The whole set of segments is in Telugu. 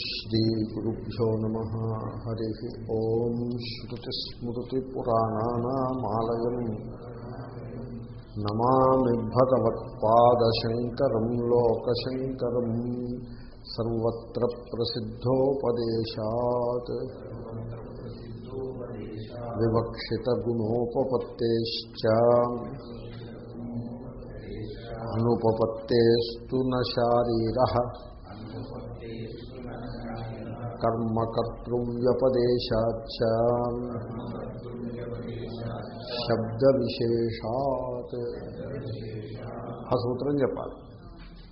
శ్రీగురుభ్యో నమ హరి ఓం శ్రుతిస్మృతిపురాణానామాలయం నమామి భగవత్పాదశంకరం లోకశంకరం సర్వత్ర ప్రసిద్ధోపదేశాత్ వివక్షితగుణోపపత్తేశ్చ అనుపపత్తేస్తు న శారీర కర్మకర్తృవ్యపదేశాచ శబ్ద విశేషాత్ ఆ సూత్రం చెప్పాలి.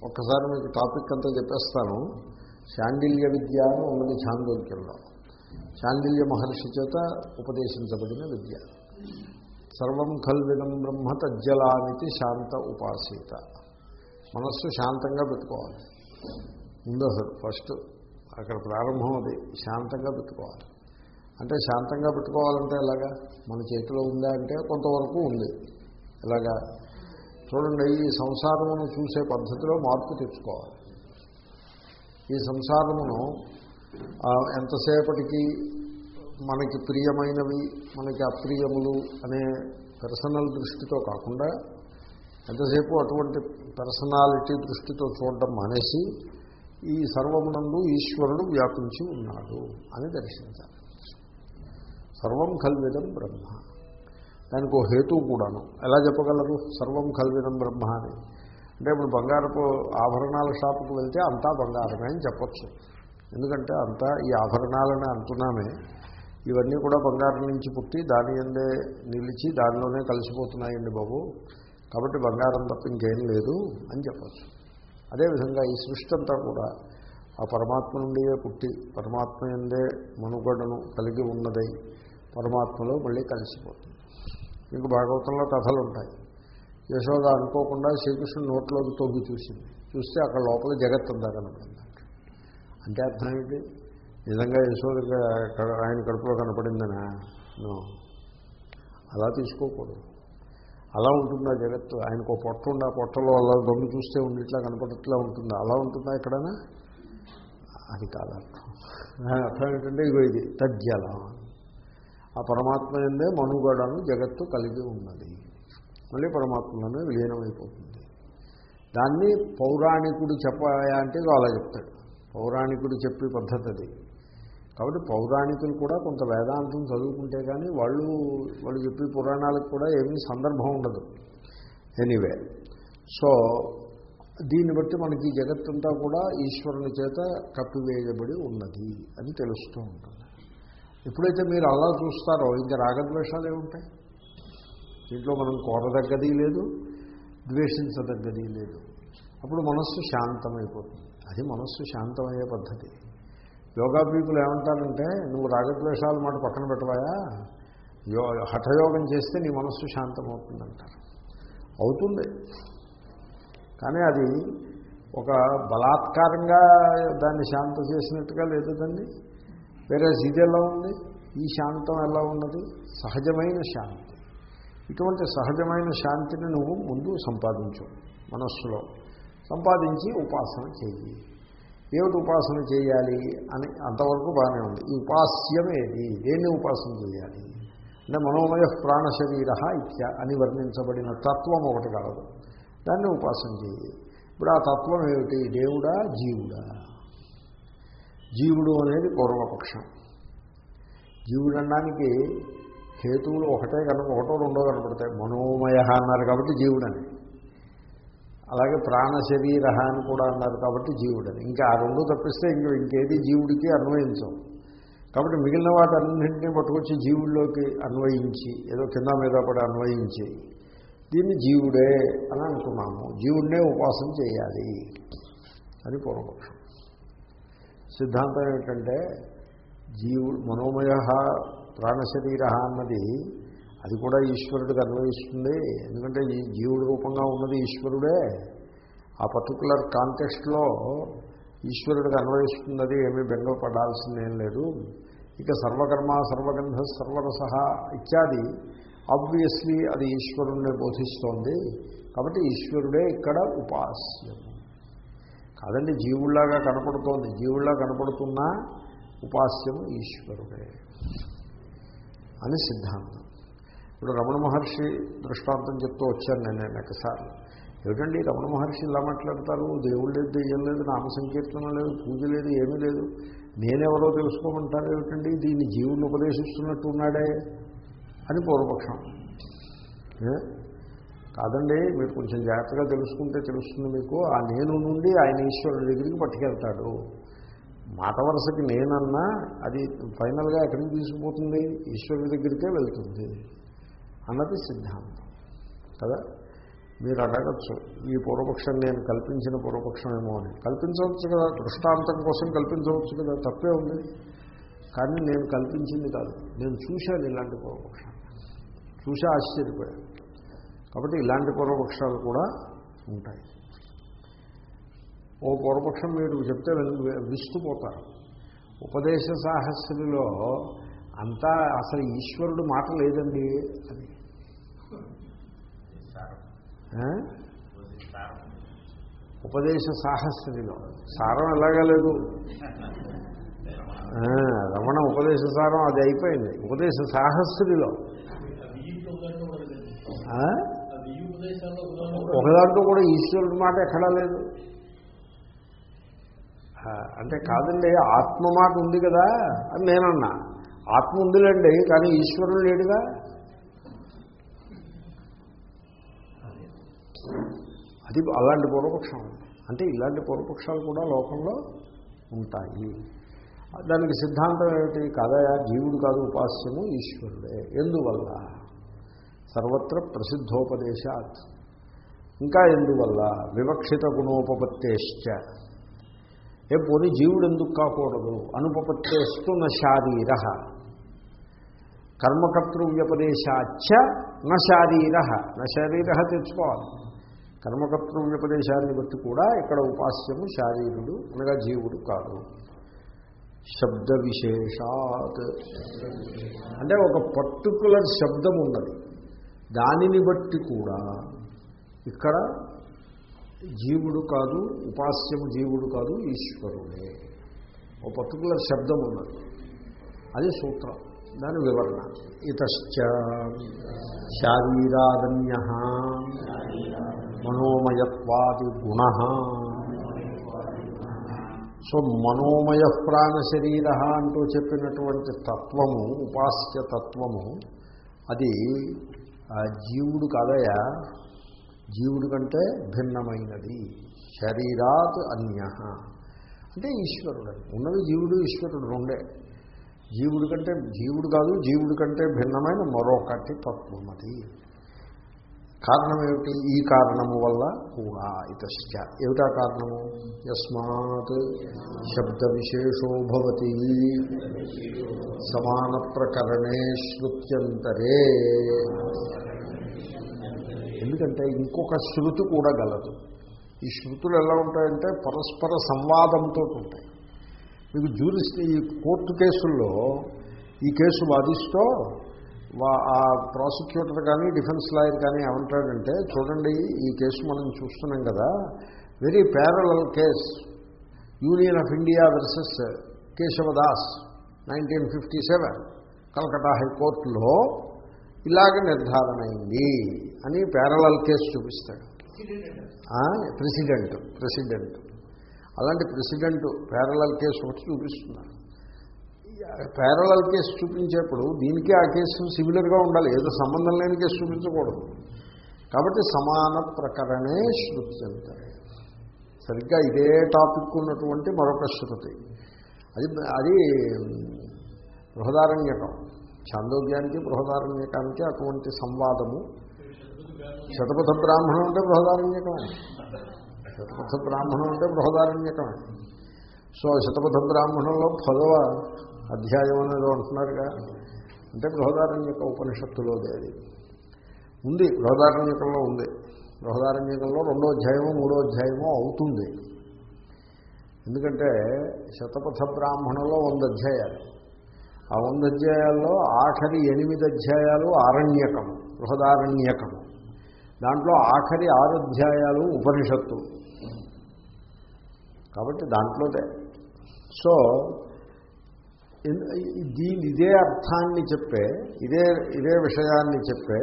ఒక్కసారి మీకు టాపిక్ అంతా చెప్పేస్తాను. శాండిల్య విద్య అని ఉన్నది ఛాందోక్యంలో శాండిల్య మహర్షి చేత ఉపదేశించబడిన విద్య. సర్వం కల్విదం బ్రహ్మ తజ్జలామితి శాంత ఉపాసీత. మనస్సు శాంతంగా పెట్టుకోవాలి. ముందు అసలు ఫస్ట్ అక్కడ ప్రారంభం అది. శాంతంగా పెట్టుకోవాలి. అంటే శాంతంగా పెట్టుకోవాలంటే ఎలాగా? మన చేతిలో ఉందా అంటే కొంతవరకు ఉంది. ఎలాగా? చూడండి ఈ సంసారమును చూసే పద్ధతిలో మార్పు తెచ్చుకోవాలి. ఈ సంసారమును ఎంతసేపటికి మనకి ప్రియమైనవి మనకి అప్రియములు అనే పర్సనల్ దృష్టితో కాకుండా ఎంతసేపు అటువంటి పర్సనాలిటీ దృష్టితో చూడడం మానేసి ఈ సర్వమునందు ఈశ్వరుడు వ్యాపించి ఉన్నాడు అని దర్శించాలి. సర్వం కల్విదం బ్రహ్మ. దానికి ఒక హేతు కూడాను. ఎలా చెప్పగలరు? సర్వం కల్విదం బ్రహ్మ అని. అంటే ఇప్పుడు బంగారపు ఆభరణాల షాపుకు వెళ్తే అంతా బంగారమే అని చెప్పచ్చు. ఎందుకంటే అంతా ఈ ఆభరణాలని అంటున్నామే. ఇవన్నీ కూడా బంగారం నుంచి పుట్టి దాని ఎందే నిలిచి దానిలోనే కలిసిపోతున్నాయండి బాబు. కాబట్టి బంగారం తప్ప ఇంకేం లేదు అని చెప్పచ్చు. అదేవిధంగా ఈ సృష్టి అంతా కూడా ఆ పరమాత్మ నుండియే పుట్టి పరమాత్మ ఎందే మనుగడను కలిగి ఉన్నదై పరమాత్మలో మళ్ళీ కలిసిపోతుంది. మీకు భాగవతంలో కథలు ఉంటాయి యశోద అనుకోకుండా శ్రీకృష్ణుడు నోట్లోకి తొగ్గి చూసింది. చూస్తే అక్కడ లోపల జగత్ అంతా కనపడింది. అంటే అర్థం ఏంటి? నిజంగా యశోద ఆయన కడుపులో కనపడిందనా? అలా తీసుకోకూడదు. అలా ఉంటుందా జగత్తు? ఆయనకు పొట్ట ఉందా? పొట్టలో అలా దొంగ చూస్తే ఉండిట్లా కనపడట్లా ఉంటుందా? అలా ఉంటుందా ఎక్కడైనా? అది కాదు అర్థం అర్థం ఏంటంటే ఇగో ఇది తజ్జలం. ఆ పరమాత్మ ఎందే మనుగడను జగత్తు కలిగి ఉన్నది. మళ్ళీ పరమాత్మలోనే విలీనమైపోతుంది. దాన్ని పౌరాణికుడు చెప్పాయా అంటే అలా చెప్తాడు. పౌరాణికుడు చెప్పే పద్ధతి అది. కాబట్టి పౌరాణికులు కూడా కొంత వేదాంతం చదువుకుంటే కానీ వాళ్ళు వాళ్ళు చెప్పే పురాణాలకు కూడా ఏమీ సందర్భం ఉండదు. ఎనీవే సో దీన్ని బట్టి మనకి జగత్తంతా కూడా ఈశ్వరుని చేత కప్పివేయబడి ఉన్నది అని తెలుస్తూ ఉంటుంది. ఎప్పుడైతే మీరు అలా చూస్తారో ఇంకా రాగద్వేషాలు ఏముంటాయి? దీంట్లో మనం కోరదగ్గది లేదు ద్వేషించదగ్గది లేదు. అప్పుడు మనస్సు శాంతమైపోతుంది. అది మనస్సు శాంతమయ్యే పద్ధతి. యోగా యోగాభీకులు ఏమంటారంటే నువ్వు రాగద్వేషాల మాట పక్కన పెట్టవాయా? యో హఠయోగం చేస్తే నీ మనస్సు శాంతమవుతుందంటారు. అవుతుంది. కానీ అది ఒక బలాత్కారంగా దాన్ని శాంత చేసినట్టుగా లేదు దాన్ని వేరే ఇది ఎలా ఉంది? ఈ శాంతం ఎలా ఉన్నది? సహజమైన శాంతి. ఇటువంటి సహజమైన శాంతిని నువ్వు ముందు సంపాదించు మనస్సులో. సంపాదించి ఉపాసన చెయ్యి. ఏమిటి ఉపాసన చేయాలి అని అంతవరకు బాగానే ఉంది. ఈ ఉపాస్యం ఏది దేన్ని ఉపాసన చేయాలి? అంటే మనోమయ ప్రాణ శరీర ఇత్య అని వర్ణించబడిన తత్వం ఒకటి కలదు దాన్ని ఉపాసన చేయి. ఇప్పుడు ఆ తత్వం ఏమిటి? దేవుడా జీవుడా? జీవుడు అనేది పూర్వపక్షం. జీవుడు అనడానికి హేతువులు ఒకటే కనుక ఒకటో రెండో కనపడతాయి. మనోమయ అన్నారు కాబట్టి జీవుడని. అలాగే ప్రాణ శరీర అని కూడా అన్నారు కాబట్టి జీవుడని. ఇంకా ఆ రెండు తప్పిస్తే ఇంక ఇంకేది జీవుడికి అన్వయించం కాబట్టి మిగిలిన వాటన్నింటినీ పట్టుకొచ్చి జీవుల్లోకి అన్వయించి ఏదో కింద మీద కూడా అన్వయించి దీన్ని జీవుడే అని అనుకున్నాము. జీవుడినే ఉపాసన చేయాలి అని పూర్వపక్షం. సిద్ధాంతం ఏమిటంటే జీవుడు మనోమయ ప్రాణశరీర అన్నది అది కూడా ఈశ్వరుడికి అన్వయిస్తుంది. ఎందుకంటే ఈ జీవుడి రూపంగా ఉన్నది ఈశ్వరుడే. ఆ పర్టికులర్ కాంటెక్స్ట్లో ఈశ్వరుడికి అన్వయిస్తున్నది ఏమీ బెంగపడాల్సిందేం లేదు. ఇక సర్వకర్మ సర్వగంధ సర్వరస ఇత్యాది ఆబ్వియస్లీ అది ఈశ్వరుణ్ణి బోధిస్తోంది. కాబట్టి ఈశ్వరుడే ఇక్కడ ఉపాస్యము కాదండి జీవుల్లాగా కనపడుతోంది. జీవుల్లా కనపడుతున్నా ఉపాస్యము ఈశ్వరుడే అని సిద్ధాంతం. ఇప్పుడు రమణ మహర్షి దృష్టాంతం చెప్తూ వచ్చాను నేను ఒకసారి. ఏమిటండి రమణ మహర్షి ఇలా మాట్లాడతారు? దేవుడు లేదు దెయ్యం లేదు నామ సంకీర్తన లేదు పూజ లేదు ఏమీ లేదు. నేనెవరో తెలుసుకోమంటారు ఏమిటండి? దీన్ని జీవుని ఉపదేశిస్తున్నట్టు ఉన్నాడే అని పూర్వపక్షం. కాదండి మీరు కొంచెం జాగ్రత్తగా తెలుసుకుంటే తెలుస్తుంది మీకు. ఆ నేను నుండి ఆయన ఈశ్వరుడి దగ్గరికి పట్టుకెళ్తాడు. మాట వరుసకి నేనన్నా అది ఫైనల్గా ఎక్కడికి తీసుకుపోతుంది? ఈశ్వరుడి దగ్గరికే వెళ్తుంది. అన్నది సిద్ధాంతం. కదా? మీరు అడగచ్చు ఈ పూర్వపక్షం నేను కల్పించిన పూర్వపక్షం ఏమో అని. కల్పించవచ్చు కదా దృష్టాంతం కోసం కల్పించవచ్చు కదా తప్పే ఉంది. కానీ నేను కల్పించింది కాదు. నేను చూశాను ఇలాంటి పూర్వపక్షాలు. చూసి ఆశ్చర్యపోయాను. కాబట్టి ఇలాంటి పూర్వపక్షాలు కూడా ఉంటాయి. ఓ పూర్వపక్షం మీరు చెప్తే విస్తుపోతారు. ఉపదేశ సాహస్రిలో అంతా అసలు ఈశ్వరుడు మాట లేదండి అది. ఉపదేశ సాహస్రిలో. సారం ఎలాగా లేదు. రమణ ఉపదేశ సారం అది అయిపోయింది. ఉపదేశ సాహస్రిలో. ఒకదాంట్లో కూడా ఈశ్వరుడి మాట ఎక్కడా లేదు. అంటే కాదండి ఆత్మ మాట ఉంది కదా అని నేనన్నా. ఆత్మ ఉందిలేండి కానీ ఈశ్వరుడు లేడుగా? అది. అలాంటి పూర్వపక్షం. అంటే ఇలాంటి పూర్వపక్షాలు కూడా లోకంలో ఉంటాయి. దానికి సిద్ధాంతం ఏమిటి? కాదయా జీవుడు కాదు ఉపాస్యము ఈశ్వరుడే. ఎందువల్ల? సర్వత్ర ప్రసిద్ధోపదేశాత్. ఇంకా ఎందువల్ల? వివక్షిత గుణోపపత్తేశ్చ. ఏ పోనీ జీవుడు ఎందుకు కాకూడదు? అనుపపత్తేస్తున్న శారీర. కర్మకర్తృవ్యపదేశాచ న శారీర. న శరీర తెచ్చుకోవాలి కర్మకర్తృవ్యపదేశాన్ని బట్టి కూడా ఇక్కడ ఉపాస్యము శారీరుడు అనగా జీవుడు కాదు. శబ్ద విశేషాత్ అంటే ఒక పర్టికులర్ శబ్దం ఉన్నది దానిని బట్టి కూడా ఇక్కడ జీవుడు కాదు ఉపాస్యము జీవుడు కాదు ఈశ్వరుడే. ఒక పర్టికులర్ శబ్దం ఉన్నది అది సూత్రం. దాని వివరణ. ఇతశ్చ శారీరాదన్య మనోమయత్వాది గుణ. సో మనోమయ ప్రాణ శరీర అంటూ చెప్పినటువంటి తత్వము ఉపాస్య తత్వము అది జీవుడు కాదయా? జీవుడి కంటే భిన్నమైనది. శరీరాత్ అన్య. అంటే ఈశ్వరుడు. అని ఉన్నది జీవుడు ఈశ్వరుడు రెండే. జీవుడి కంటే జీవుడు కాదు జీవుడి కంటే భిన్నమైన మరొకటి తత్వం అది. కారణం ఏమిటి? ఈ కారణము వల్ల కూడా ఇతశ్చ. ఏమిటా కారణము? యస్మాత్ శబ్ద విశేషోభవతి సమాన ప్రకరణే శృత్యంతరే. ఎందుకంటే ఇంకొక శృతి కూడా గలదు. ఈ శృతులు ఎలా ఉంటాయంటే పరస్పర సంవాదంతో ఉంటాయి. మీకు జ్యూరిస్ ఈ కోర్టు కేసుల్లో ఈ కేసు వాదిస్తూ వా- ఆ ప్రాసిక్యూటర్ కానీ డిఫెన్స్ లాయర్ కానీ ఏమంటాడంటే చూడండి ఈ కేసు మనం చూస్తున్నాం కదా very parallel case union of India versus Keshavdas nineteen fifty seven Calcutta హైకోర్టులో ఇలాగ నిర్ధారణ అయింది అని ప్యారలల్ కేసు చూపిస్తాడు. ప్రెసిడెంట్ ప్రెసిడెంట్ అలాంటి ప్రెసిడెంట్ ప్యారలల్ కేసు ఒకటి చూపిస్తున్నారు. ప్యారలల్ కేసు చూపించేప్పుడు దీనికి ఆ కేసు సిమిలర్గా ఉండాలి. ఏదో సంబంధం లేని కేసు చూపించకూడదు. కాబట్టి సమాన ప్రకరణే శృతి చెబుతారు సరిగ్గా ఇదే టాపిక్ ఉన్నటువంటి మరొక శృతి. అది అది బృహదారణ్యకం. ఛాందోగ్యానికి బృహదారణ్యకానికి అటువంటి సంవాదము. శతపథ బ్రాహ్మణం అంటే బృహదారణ్యకం. శతపథ బ్రాహ్మణం అంటే బృహదారణ్యకమే సో శతపథ బ్రాహ్మణంలో పదవ అధ్యాయం అనేది అంటున్నారుగా. అంటే బృహదారణ్యక ఉపనిషత్తులోది అది. ఉంది బృహదారణ్యకంలో ఉంది. బృహదారణ్యకంలో రెండో అధ్యాయమో మూడో అధ్యాయమో అవుతుంది. ఎందుకంటే శతపథ బ్రాహ్మణంలో వంద అధ్యాయాలు. ఆ వంద అధ్యాయాల్లో ఆఖరి ఎనిమిది అధ్యాయాలు ఆరణ్యకము బృహదారణ్యకము దాంట్లో ఆఖరి ఆరు అధ్యాయాలు ఉపనిషత్తు. కాబట్టి దాంట్లోదే. సో దీని ఇదే అర్థాన్ని చెప్పే ఇదే ఇదే విషయాన్ని చెప్పే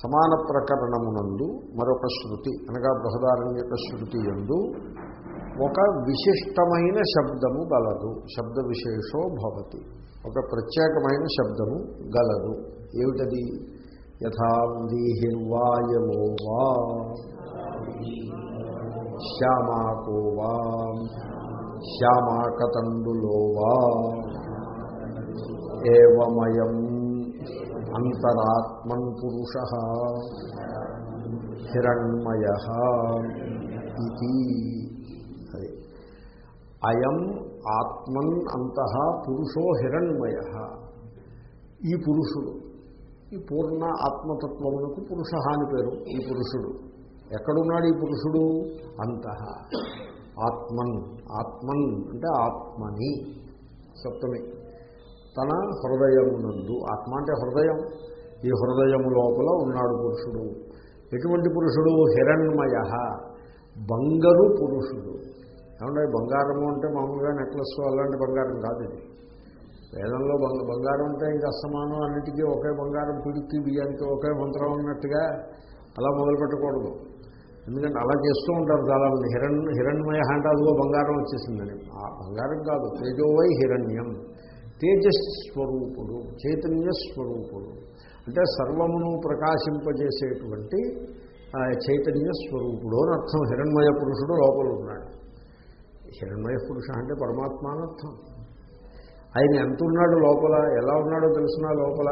సమాన ప్రకరణమునందు మరొక శృతి అనగా బృహదారణ్యక శృతి ఎందు ఒక విశిష్టమైన శబ్దము గలదు. శబ్ద విశేషో భవతి. ఒక ప్రత్యేకమైన శబ్దము గలదు. ఏమిటది? యథాందీహిర్వాయవో వా? శ్యామాకో వా? శ్యామాకతండులో వా? ఏవమయం అంతరాత్మన్ పురుష హిరణ్మయ ఇది అది అయం ఆత్మన్ అంత పురుషో హిరణ్మయ. ఈ పురుషుడు ఈ పూర్ణ ఆత్మతత్వమునకు పురుష అని పేరు ఈ పురుషుడు. ఎక్కడున్నాడు ఈ పురుషుడు? అంత. ఆత్మన్ ఆత్మన్ అంటే ఆత్మని సప్తమి. తన హృదయమునందు ఆత్మ అంటే హృదయం. ఈ హృదయము లోపల ఉన్నాడు పురుషుడు. ఎటువంటి పురుషుడు? హిరణ్మయ. బంగారు పురుషుడు. ఏమంటే బంగారము అంటే మామూలుగా నెక్లెస్ అలాంటి బంగారం కాదు ఇది. వేదంలో బంగ బంగారం ఉంటే ఇంకా అస్తమానం అన్నిటికీ ఒకే బంగారం పిడికి బియ్యానికి ఒకే మంత్రం ఉన్నట్టుగా అలా మొదలు పెట్టకూడదు. ఎందుకంటే అలా చేస్తూ ఉంటారు చాలామంది. హిరణ్ హిరణ్మయ అంటే బంగారం వచ్చేసిందని. ఆ బంగారం కాదు తేజోవై హిరణ్యం. తేజస్వరూపుడు చైతన్య స్వరూపుడు అంటే సర్వమును ప్రకాశింపజేసేటువంటి చైతన్య స్వరూపుడు అని అర్థం. హిరణ్మయ పురుషుడు లోపల ఉన్నాడు. హిరణ్మయ పురుష అంటే పరమాత్మ అని అర్థం. ఆయన ఎంత ఉన్నాడు లోపల? ఎలా ఉన్నాడో తెలిసిన లోపల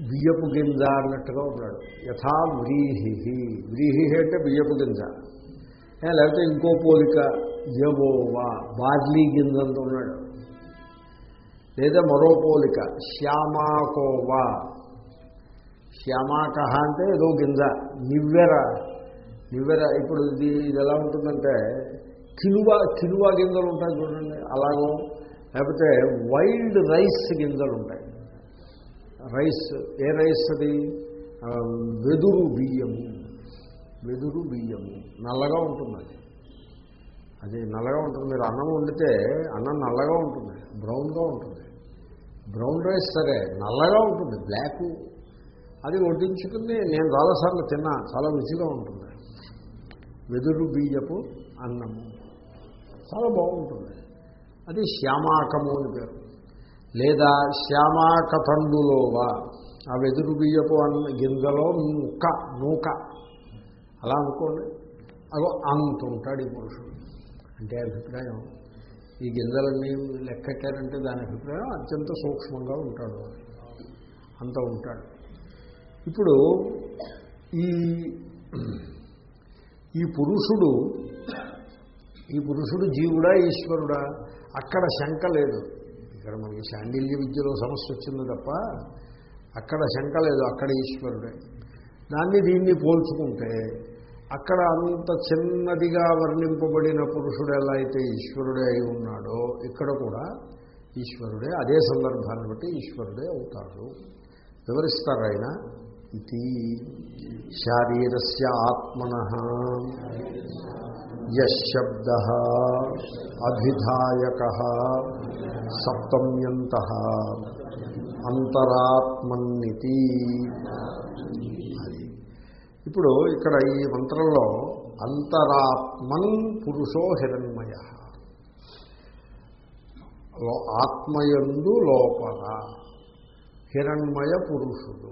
బియ్యపు గింజ అన్నట్టుగా ఉన్నాడు. యథా వ్రీహి వ్రీహి అంటే బియ్యపు గింజ. లేకపోతే ఇంకో పోలిక జబోవా బార్లీ గింజ అంత ఉన్నాడు. లేదా మరో పోలిక శ్యామాకోవా. శ్యామాకహ అంటే ఏదో గింజ. నివ్వెర. నివ్వెర ఇప్పుడు ఇది ఇది ఎలా ఉంటుందంటే కిలువ కిలువ గింజలు ఉంటాయి చూడండి అలాగో. లేకపోతే వైల్డ్ రైస్ గింజలు ఉంటాయి. రైస్ ఏ రైస్ అది? వెదురు బియ్యము. వెదురు బియ్యము. నల్లగా ఉంటుంది అది అది నల్లగా ఉంటుంది. మీరు అన్నం వండితే అన్నం నల్లగా ఉంటుంది బ్రౌన్గా ఉంటుంది. బ్రౌన్ రైస్ సరే నల్లగా ఉంటుంది బ్లాక్. అది వడ్డించుకుని నేను చాలాసార్లు తిన్నా చాలా రుచిగా ఉంటుంది. వెదురు బియ్యపు అన్నము. చాలా బాగుంటుంది. అది శ్యామాకము అని పేరు. లేదా శ్యామాక తండులోవా ఆ వెదురు బియ్యపు అన్న గింజలో ముక్క నూక. అలా అనుకోండి. అగో అంత ఉంటాడు ఈ పురుషుడు. అంటే అభిప్రాయం ఈ గింజలన్నీ లెక్కెట్టారంటే దాని అభిప్రాయం అత్యంత సూక్ష్మంగా ఉంటాడు అంత ఉంటాడు. ఇప్పుడు ఈ ఈ పురుషుడు ఈ పురుషుడు జీవుడా ఈశ్వరుడా? అక్కడ శంక లేదు. ఇక్కడ మనకి శాండిల్య విద్యలో సమస్య వచ్చింది తప్ప అక్కడ శంక లేదు అక్కడ ఈశ్వరుడే. దాన్ని దీన్ని పోల్చుకుంటే అక్కడ అంత చిన్నదిగా వర్ణింపబడిన పురుషుడు ఎలా అయితే ఈశ్వరుడే అయి ఉన్నాడో ఇక్కడ కూడా ఈశ్వరుడే అదే సందర్భాన్ని బట్టి ఈశ్వరుడే అవుతాడు. వివరిస్తారు ఆయన? ఇది శారీరస్య ఆత్మన. యశబ్ద అభిధాయక సప్తమ్యంత అంతరాత్మన్నితి ఇప్పుడు ఇక్కడ ఈ మంత్రంలో అంతరాత్మన్ పురుషో హిరణ్మయ ఆత్మయందు లోపల హిరణ్మయ పురుషుడు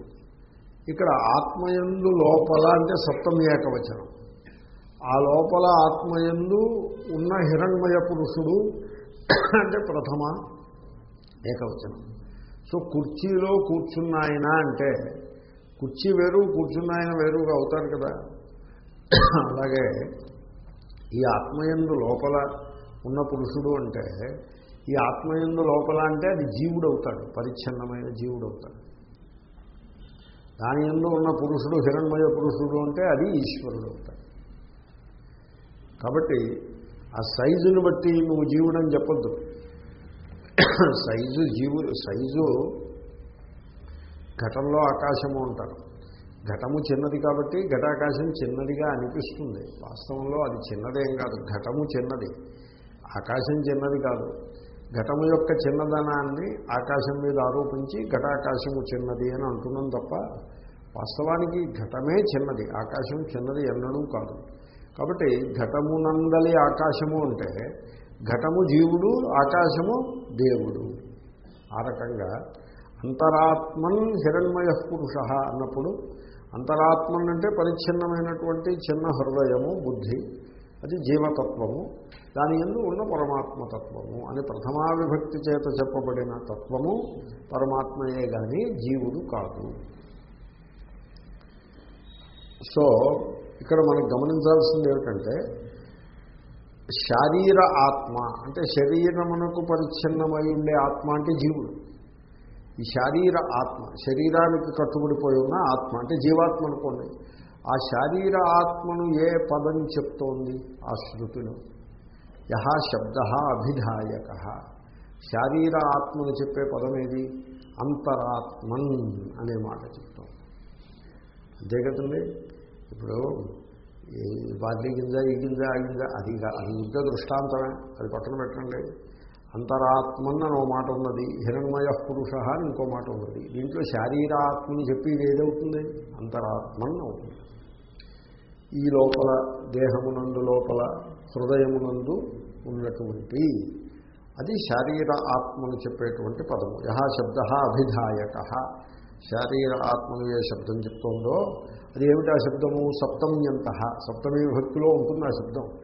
ఇక్కడ ఆత్మయందు లోపల అంటే సప్తమి ఏకవచనం. ఆ లోపల ఆత్మయందు ఉన్న హిరణ్మయ పురుషుడు అంటే ప్రథమ ఏకవచనం. సో కుర్చీలో కూర్చున్న ఆయన అంటే కుర్చీ వేరు కూర్చున్న ఆయన వేరుగా అవుతారు కదా. అలాగే ఈ ఆత్మయందు లోపల ఉన్న పురుషుడు అంటే ఈ ఆత్మయందు లోపల అంటే అది జీవుడు అవుతాడు పరిచ్ఛిన్నమైన జీవుడు అవుతాడు దాని ఎందు ఉన్న పురుషుడు హిరణ్మయ పురుషుడు అంటే అది ఈశ్వరుడు అవుతాడు కాబట్టి ఆ సైజుని బట్టి నువ్వు జీవుడని చెప్పొద్దు. సైజు జీవు సైజు ఘటంలో ఆకాశము అంటారు. ఘటము చిన్నది కాబట్టి ఘటాకాశం చిన్నదిగా అనిపిస్తుంది. వాస్తవంలో అది చిన్నదేం కాదు. ఘటము చిన్నది. ఆకాశం చిన్నది కాదు. ఘటము యొక్క చిన్నదనాన్ని ఆకాశం మీద ఆరోపించి ఘటాకాశము చిన్నది అని అంటున్నాం తప్ప వాస్తవానికి ఘటమే చిన్నది. ఆకాశం చిన్నది ఎన్నడూ కాదు. కాబట్టి ఘటమునందలి ఆకాశము అంటే ఘటము జీవుడు ఆకాశము దేవుడు. ఆ రకంగా అంతరాత్మన్ హిరణ్మయ పురుష అన్నప్పుడు అంతరాత్మన్ అంటే పరిచ్ఛిన్నమైనటువంటి చిన్న హృదయము బుద్ధి. అది జీవతత్వము. దాని ఎందు ఉన్న పరమాత్మతత్వము అని ప్రథమా విభక్తి చేత చెప్పబడిన తత్వము పరమాత్మయే కానీ జీవుడు కాదు. సో ఇక్కడ మనం గమనించాల్సింది ఏమిటంటే శారీర ఆత్మ అంటే శరీరమునకు పరిచ్ఛిన్నమై ఉండే ఆత్మ అంటే జీవుడు. ఈ శారీర ఆత్మ శరీరానికి కట్టుబడిపోయి ఉన్న ఆత్మ అంటే జీవాత్మ అనుకోండి. ఆ శారీర ఆత్మను ఏ పదం చెప్తోంది? ఆ శృతిలో. యహ శబ్ద అభిధాయక. శారీర ఆత్మను చెప్పే పదం ఏది? అంతరాత్మన్ అనే మాట చెప్తాం అంతే కదండి? ఇప్పుడు ఈ బార్లీ గింజ ఈ గింజ ఆ గింజ అది అది యుద్ధ దృష్టాంతమే అది పక్కన పెట్టండి. అంతరాత్మన్న అని ఓ మాట ఉన్నది హిరణ్మయ పురుష అని ఇంకో మాట ఉన్నది. దీంట్లో శారీరాత్మని చెప్పి ఏదవుతుంది? అంతరాత్మన్న అవుతుంది. ఈ లోపల దేహమునందు లోపల హృదయమునందు ఉన్నటువంటి అది శారీర ఆత్మను చెప్పేటువంటి పదము. యహ శబ్ద అభిధాయక. శారీర ఆత్మను ఏ శబ్దం చెప్తోందో అది ఏమిటి ఆ శబ్దము? సప్తమ్యంత. సప్తమీ విభక్తిలో ఉంటుంది ఆ శబ్దం.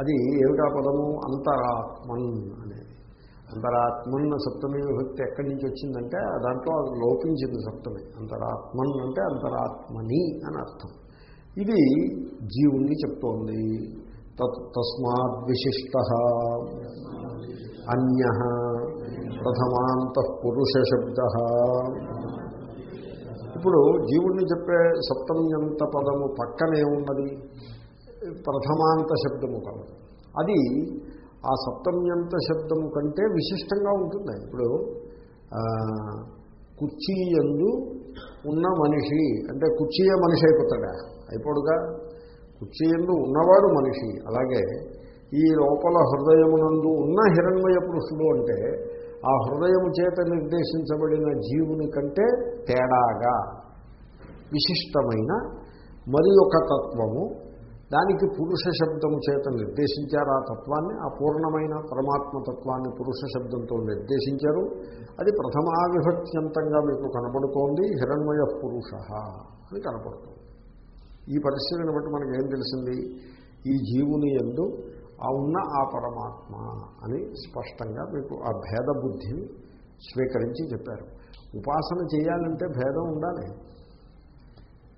అది ఏమిటా పదము? అంతరాత్మన్ అనేది. అంతరాత్మన్ సప్తమి విభక్తి ఎక్కడి నుంచి వచ్చిందంటే దాంట్లో అది లోపించింది సప్తమి. అంతరాత్మన్ అంటే అంతరాత్మని అని అర్థం. ఇది జీవుణ్ణి చెప్తోంది. తత్ తస్మాత్ విశిష్ట. అన్య. ప్రథమాంత పురుష శబ్ద. ఇప్పుడు జీవుణ్ణి చెప్పే సప్తమ్యంత పదము పక్కనే ఉన్నది. ప్రథమాంత శబ్దము కలదు. అది ఆ సప్తమ్యంత శబ్దము కంటే విశిష్టంగా ఉంటుంది. ఇప్పుడు కుర్చీ ఎందు ఉన్న మనిషి అంటే కుర్చీయే మనిషి అయిపోతాడా? అయిపోడుగా. కుర్చీ ఎందు ఉన్నవాడు మనిషి. అలాగే ఈ లోపల హృదయమునందు ఉన్న హిరణ్మయ పురుషుడు అంటే ఆ హృదయము చేత నిర్దేశించబడిన జీవుని కంటే తేడాగా విశిష్టమైన మరి ఒక తత్వము. దానికి పురుష శబ్దము చేత నిర్దేశించారు ఆ తత్వాన్ని. ఆ పూర్ణమైన పరమాత్మ తత్వాన్ని పురుష శబ్దంతో నిర్దేశించారు. అది ప్రథమావిభక్త్యంతంగా మీకు కనబడుతోంది. హిరణ్మయ పురుష అని కనపడుతుంది. ఈ పరిస్థితిని బట్టి మనకేం ఏం తెలిసింది? ఈ జీవుని ఎందు ఆ ఉన్న ఆ పరమాత్మ అని స్పష్టంగా మీకు ఆ భేద బుద్ధిని స్వీకరించి చెప్పారు. ఉపాసన చేయాలంటే భేదం ఉండాలి.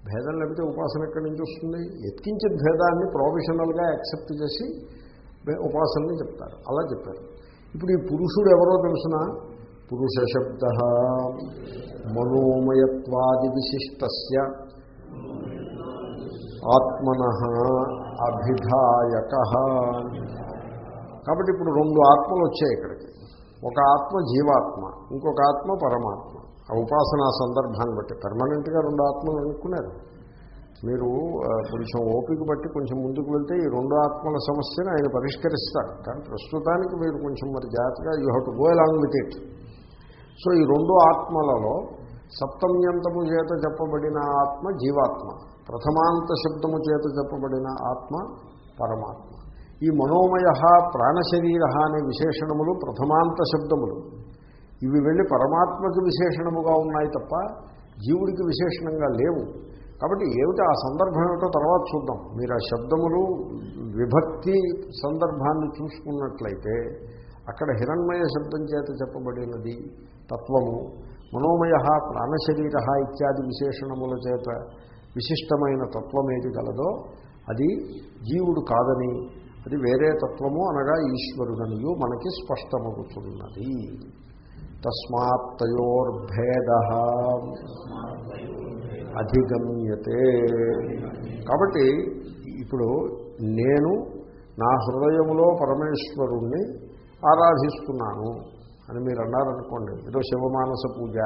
భేదం లేకపోతే ఉపాసన ఎక్కడి నుంచి వస్తుంది? ఎత్కించిన భేదాన్ని ప్రొఫెషనల్గా యాక్సెప్ట్ చేసి ఉపాసనని చెప్తారు. అలా చెప్పారు. ఇప్పుడు ఈ పురుషుడు ఎవరో తెలుసిన? పురుష శబ్ద. మనోమయత్వాది విశిష్ట ఆత్మన. అభిధాయక. కాబట్టి ఇప్పుడు రెండు ఆత్మలు వచ్చాయి ఇక్కడికి. ఒక ఆత్మ జీవాత్మ ఇంకొక ఆత్మ పరమాత్మ. ఆ ఉపాసనా సందర్భాన్ని బట్టి పర్మనెంట్గా రెండు ఆత్మలు అనుకున్నారు. మీరు కొంచెం ఓపిక బట్టి కొంచెం ముందుకు వెళ్తే ఈ రెండు ఆత్మల సమస్యను ఆయన పరిష్కరిస్తారు. కానీ ప్రస్తుతానికి మీరు కొంచెం మరి జాగ్రత్తగా you have to go along with it so ఈ రెండు ఆత్మలలో సప్తమ్యంతము చేత చెప్పబడిన ఆత్మ జీవాత్మ. ప్రథమాంత శబ్దము చేత చెప్పబడిన ఆత్మ పరమాత్మ. ఈ మనోమయ ప్రాణశరీర అనే విశేషణములు ప్రథమాంత శబ్దములు. ఇవి వెళ్ళి పరమాత్మకి విశేషణముగా ఉన్నాయి తప్ప జీవుడికి విశేషణంగా లేవు. కాబట్టి ఏమిటి ఆ సందర్భం ఏమిటో తర్వాత చూద్దాం. మీరు ఆ శబ్దములు విభక్తి సందర్భాన్ని చూసుకున్నట్లయితే అక్కడ హిరణ్మయ శబ్దం చేత చెప్పబడినది తత్వము. మనోమయ ప్రాణశరీర ఇత్యాది విశేషణముల చేత విశిష్టమైన తత్వం ఏది గలదో అది జీవుడు కాదని అది వేరే తత్వము అనగా ఈశ్వరుడనియు మనకి స్పష్టమవుతున్నది తస్మాత్తయోర్భేద అధిగమ్యతే. కాబట్టి ఇప్పుడు నేను నా హృదయంలో పరమేశ్వరుణ్ణి ఆరాధిస్తున్నాను అని మీరు అన్నారనుకోండి ఏదో శివమానస పూజ.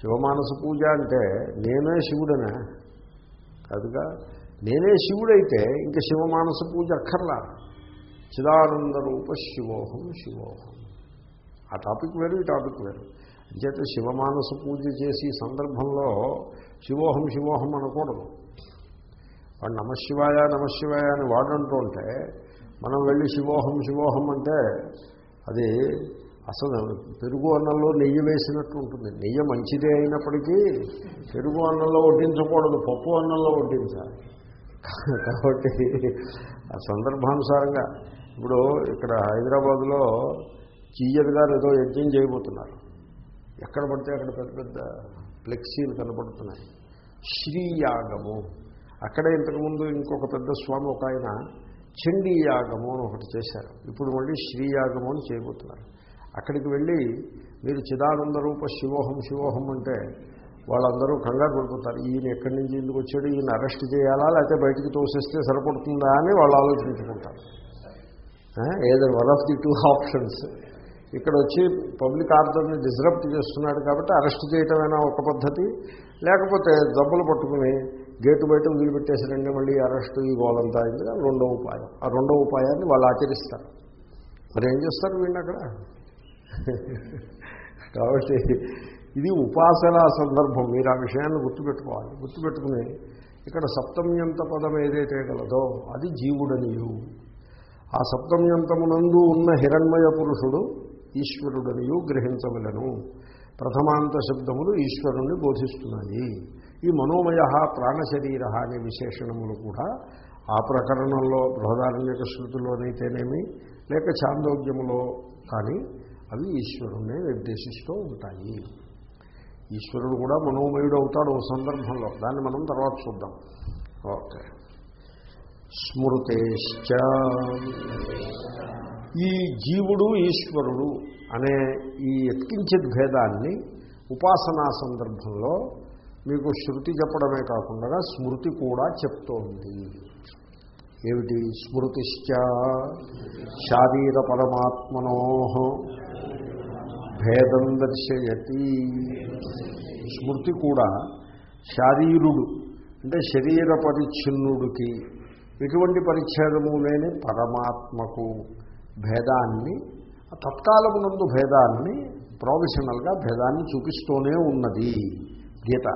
శివమానస పూజ అంటే నేనే శివుడనే. కాదుగా? నేనే శివుడైతే ఇంకా శివమానస పూజ అక్కర్లా. చిదానంద రూప శివోహం శివోహం. ఆ టాపిక్ వేరు ఈ టాపిక్ వేరు. అంచేత శివమానస పూజ చేసి సందర్భంలో శివోహం శివోహం అనకూడదు. వాడు నమశివాయ నమశివాయ అని వాడంటూ ఉంటే మనం వెళ్ళి శివోహం శివోహం అంటే అది అసలు పెరుగు అన్నంలో నెయ్యి వేసినట్టు ఉంటుంది. నెయ్యి మంచిదే అయినప్పటికీ పెరుగు అన్నంలో వడ్డించకూడదు పప్పు అన్నంలో వడ్డించాలి. కాబట్టి ఆ సందర్భానుసారంగా ఇప్పుడు ఇక్కడ హైదరాబాద్లో చీయర్ గారు ఏదో యజ్ఞం చేయబోతున్నారు. ఎక్కడ పడితే అక్కడ పెద్ద పెద్ద ఫ్లెక్సీలు కనపడుతున్నాయి శ్రీయాగము. అక్కడే ఇంతకుముందు ఇంకొక పెద్ద స్వామి ఒక ఆయన చండీయాగము అని ఒకటి చేశారు. ఇప్పుడు మళ్ళీ శ్రీయాగము అని చేయబోతున్నారు. అక్కడికి వెళ్ళి మీరు చిదానంద రూప శివోహం శివోహం అంటే వాళ్ళందరూ కంగారు పడిపోతారు. ఈయన ఎక్కడి నుంచి ఎందుకు వచ్చాడు ఈయన అరెస్ట్ చేయాలా లేకపోతే బయటికి తోసేస్తే సరిపడుతుందా అని వాళ్ళు ఆలోచించుకుంటారు. ఏదో one of the two options. ఇక్కడ వచ్చి పబ్లిక్ ఆర్డర్ని డిజరప్ట్ చేస్తున్నాడు కాబట్టి అరెస్ట్ చేయటమైనా ఒక పద్ధతి? లేకపోతే దెబ్బలు పట్టుకుని గేటు బయట వదిలిపెట్టేసారండి మళ్ళీ అరెస్ట్ ఈ గోలంతా అయింది. రెండో ఉపాయం. ఆ రెండో ఉపాయాన్ని వాళ్ళు ఆచరిస్తారు. మరి ఏం చేస్తారు వీళ్ళు అక్కడ కాబట్టి ఇది ఉపాసనా సందర్భం. మీరు ఆ విషయాన్ని గుర్తుపెట్టుకోవాలి. గుర్తుపెట్టుకుని ఇక్కడ సప్తమ్యంత పదం ఏదైతే గలదో అది జీవుడనియు. ఆ సప్తమ్యంతమునందు ఉన్న హిరణ్మయ పురుషుడు ఈశ్వరుడనియు గ్రహించవలను. ప్రథమాంత శబ్దములు ఈశ్వరుణ్ణి బోధిస్తున్నాయి. ఈ మనోమయ ప్రాణశరీర అనే విశేషణములు కూడా ఆ ప్రకరణంలో బృహదారణ్యక శృతిలోనైతేనేమి లేక చాందోగ్యములో కానీ అవి ఈశ్వరుణ్ణి నిర్దేశిస్తూ ఉంటాయి. ఈశ్వరుడు కూడా మనోమయుడు అవుతాడు ఓ సందర్భంలో. దాన్ని మనం తర్వాత చూద్దాం. ఓకే. స్మృతేశ్చ. ఈ జీవుడు ఈశ్వరుడు అనే ఈ ఎత్కించిత్ భేదాన్ని ఉపాసనా సందర్భంలో మీకు శృతి చెప్పడమే కాకుండా స్మృతి కూడా చెప్తోంది. ఏమిటి? స్మృతిశ్చ. శారీర పరమాత్మనో భేదం దర్శయతి. స్మృతి కూడా శారీరుడు అంటే శరీర పరిచ్ఛిన్నుడికి ఎటువంటి పరిచ్ఛేదము లేని పరమాత్మకు భేదాన్ని తత్కాలమునందు భేదాన్ని ప్రొఫెషనల్గా భేదాన్ని చూపిస్తూనే ఉన్నది. గీత.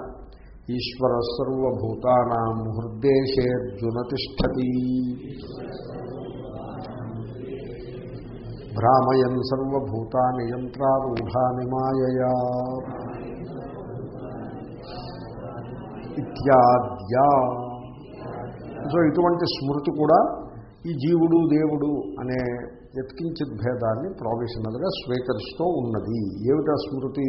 ఈశ్వర సర్వభూతానాం హృదేశే జునతిష్టతి భ్రామయన్ సర్వభూతాని యంత్రారూఢాని మాయయా ఇత్యాద్యా. సో ఇటువంటి స్మృతి కూడా ఈ జీవుడు దేవుడు అనే ఎత్కించిత్ భేదాన్ని ప్రొఫెషనల్గా స్వీకరిస్తూ ఉన్నది. ఏమిటా స్మృతి?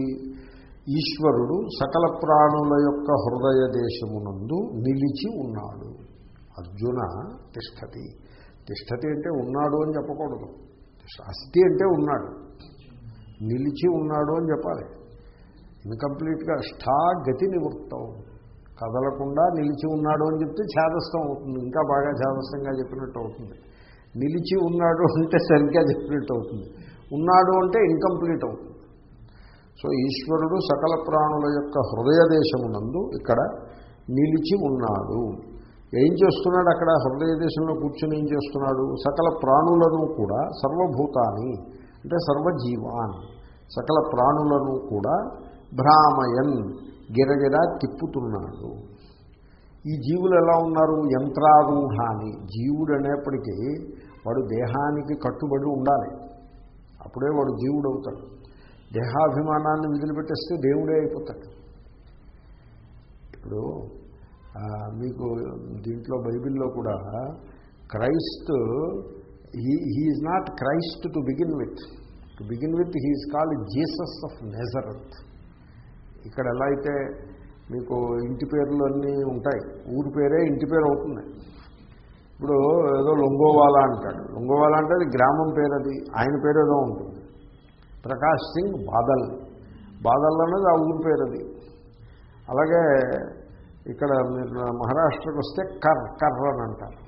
ఈశ్వరుడు సకల ప్రాణుల యొక్క హృదయ దేశమునందు నిలిచి ఉన్నాడు. అర్జున తిష్టతి. తిష్టతి అంటే ఉన్నాడు అని చెప్పకూడదు. అస్థి అంటే ఉన్నాడు. నిలిచి ఉన్నాడు అని చెప్పాలి. ఇన్కంప్లీట్గా స్థా గతి నివృత్తం. కదలకుండా నిలిచి ఉన్నాడు అని చెప్తే ఛేదస్థం అవుతుంది. ఇంకా బాగా ఛేదస్థంగా చెప్పినట్టు అవుతుంది. నిలిచి ఉన్నాడు అంటే సరిగ్గా చెప్పినట్టు అవుతుంది. ఉన్నాడు అంటే ఇన్కంప్లీట్ అవుతుంది. సో ఈశ్వరుడు సకల ప్రాణుల యొక్క హృదయ దేశమునందు ఇక్కడ నిలిచి ఉన్నాడు. ఏం చేస్తున్నాడు అక్కడ? హృదయ దేశంలో కూర్చొని ఏం చేస్తున్నాడు? సకల ప్రాణులను కూడా సర్వభూతాన్ని అంటే సర్వజీవాన్ సకల ప్రాణులను కూడా భ్రామయన్ గిరగిరా తిప్పుతున్నాడు. ఈ జీవులు ఎలా ఉన్నారు? యంత్రారూఢాన్ని. జీవుడు అనేప్పటికీ వాడు దేహానికి కట్టుబడి ఉండాలి. అప్పుడే వాడు జీవుడు అవుతాడు దేహాభిమానాన్ని వదిలిపెట్టేస్తే దేవుడే అయిపోతాడు. ఇప్పుడు మీకు దీంట్లో బైబిల్లో కూడా Christ he he is not Christ to begin with. To begin with he is called Jesus of Nazareth. ఇక్కడ ఎలా అయితే మీకు ఇంటి పేర్లు అన్నీ ఉంటాయి ఊరి పేరే ఇంటి పేరు అవుతుంది. ఇప్పుడు ఏదో లొంగోవాలా అంటాడు. లొంగోవాలా అంటే అది గ్రామం పేరు అది ఆయన పేరు ఏదో ఉంటుంది. ప్రకాష్ సింగ్ బాదల్. బాదల్ అనేది ఆ ఊరి పేరు అది అలాగే ఇక్కడ మీరు మహారాష్ట్రకు వస్తే కర్ కర్ర అని అంటారు.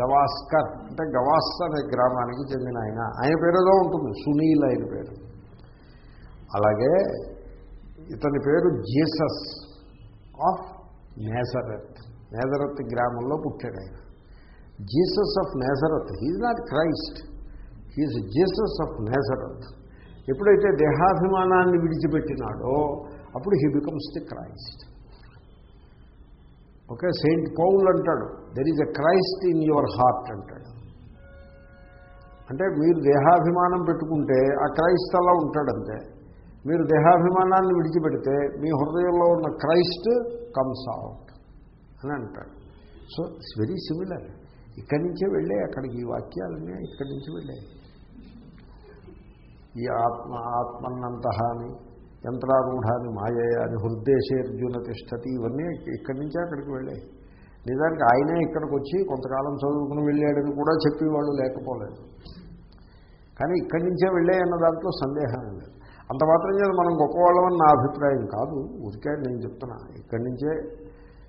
గవాస్కర్ అంటే గవాస్ అనే గ్రామానికి చెందిన ఆయన. ఆయన పేరుతో ఉంటుంది సునీల్ ఆయన పేరు. అలాగే ఇతని పేరు జీసస్ ఆఫ్ నేజరత్. నేజరత్ గ్రామంలో పుట్టాడు ఆయన. Jesus of Nazareth he's not Christ. He's Jesus of Nazareth. ఎప్పుడైతే దేహాభిమానాన్ని విడిచిపెట్టినాడో అప్పుడు he becomes the Christ. Okay saint Paul అంటాడు. There is a Christ in your heart అంటాడు. అంటే మీరు దేహాభిమానం పెట్టుకుంటే ఆ క్రైస్ట్ అలా ఉంటాడంతే. మీరు దేహాభిమానాన్ని విడిచిపెడితే మీ హృదయంలో ఉన్న క్రైస్ట్ కమ్స్ అవుట్ అని అంటాడు. సో ఇట్స్ వెరీ సిమిలర్ ఇక్కడి నుంచే వెళ్ళే అక్కడికి ఈ వాక్యాలన్నీ ఇక్కడి నుంచి వెళ్ళాయి ఈ ఆత్మ ఆత్మన్నంత అని యంత్రారూఢాన్ని మాయే అని హృదయశేర్జున తిష్టతి ఇవన్నీ ఇక్కడి నుంచే అక్కడికి వెళ్ళాయి. నిజానికి ఆయనే ఇక్కడికి వచ్చి కొంతకాలం చదువుకుని వెళ్ళాడని కూడా చెప్పేవాళ్ళు లేకపోలేదు. కానీ ఇక్కడి నుంచే వెళ్ళాయన్న దాంట్లో సందేహం లేదు. అంత మాత్రం చేత మనం గొప్పవాళ్ళమని నా అభిప్రాయం కాదు. ఊరికే నేను చెప్తున్నా ఇక్కడి నుంచే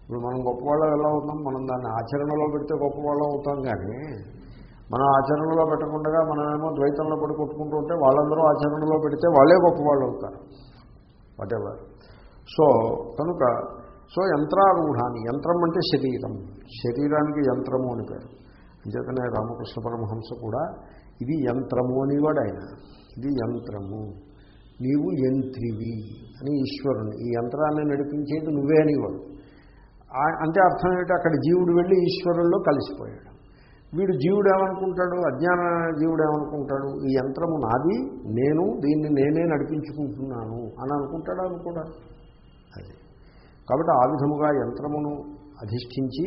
ఇప్పుడు మనం గొప్పవాళ్ళం ఎలా అవుతాం మనం దాన్ని ఆచరణలో పెడితే గొప్పవాళ్ళం అవుతాం కానీ మనం ఆచరణలో పెట్టకుండా మనమేమో ద్వైతంలో పడి కొట్టుకుంటూ ఉంటే వాళ్ళందరూ ఆచరణలో పెడితే వాళ్ళే గొప్పవాళ్ళు అవుతారు. వాటెవర్ సో కనుక సో యంత్రారూఢాన్ని యంత్రం అంటే శరీరం. శరీరానికి యంత్రము అని పేరు. అంచేతనే రామకృష్ణ పరమహంస కూడా ఇది యంత్రము అనేవాడు ఆయన. ఇది యంత్రము. నీవు యంత్రివి అని ఈశ్వరుని. ఈ యంత్రాన్ని నడిపించేది నువ్వే అనేవాడు అంటే అర్థం ఏంటి అక్కడ జీవుడు వెళ్ళి ఈశ్వరుల్లో కలిసిపోయాడు. వీడు జీవుడు ఏమనుకుంటాడు? అజ్ఞాన జీవుడు ఏమనుకుంటాడు? ఈ యంత్రము నాది నేను దీన్ని నేనే నడిపించుకుంటున్నాను అని అనుకుంటాడు అనుకోడా? అది. కాబట్టి ఆ విధముగా యంత్రమును అధిష్ఠించి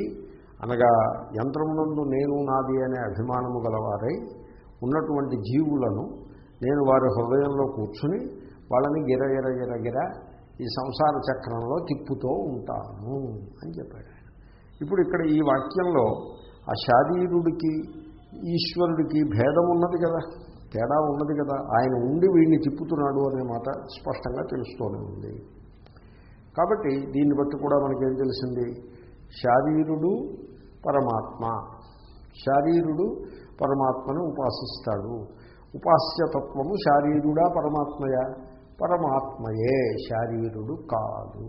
అనగా యంత్రమునందు నేను నాది అనే అభిమానము గలవారై ఉన్నటువంటి జీవులను నేను వారి హృదయంలో కూర్చుని వాళ్ళని గిర గిర గిర గిర ఈ సంసార చక్రంలో తిప్పుతూ ఉంటాను అని చెప్పాడు ఇప్పుడు ఇక్కడ ఈ వాక్యంలో ఆ శారీరుడికి ఈశ్వరుడికి భేదం ఉన్నది కదా తేడా ఉన్నది కదా ఆయన ఉండి వీడిని తిప్పుతున్నాడు అనే మాట స్పష్టంగా తెలుస్తూనే ఉంది. కాబట్టి దీన్ని బట్టి కూడా మనకేం తెలిసింది? శారీరుడు పరమాత్మ. శారీరుడు పరమాత్మను ఉపాసిస్తాడు. ఉపాస్యతత్వము శారీరుడా పరమాత్మయా? పరమాత్మయే శారీరుడు కాదు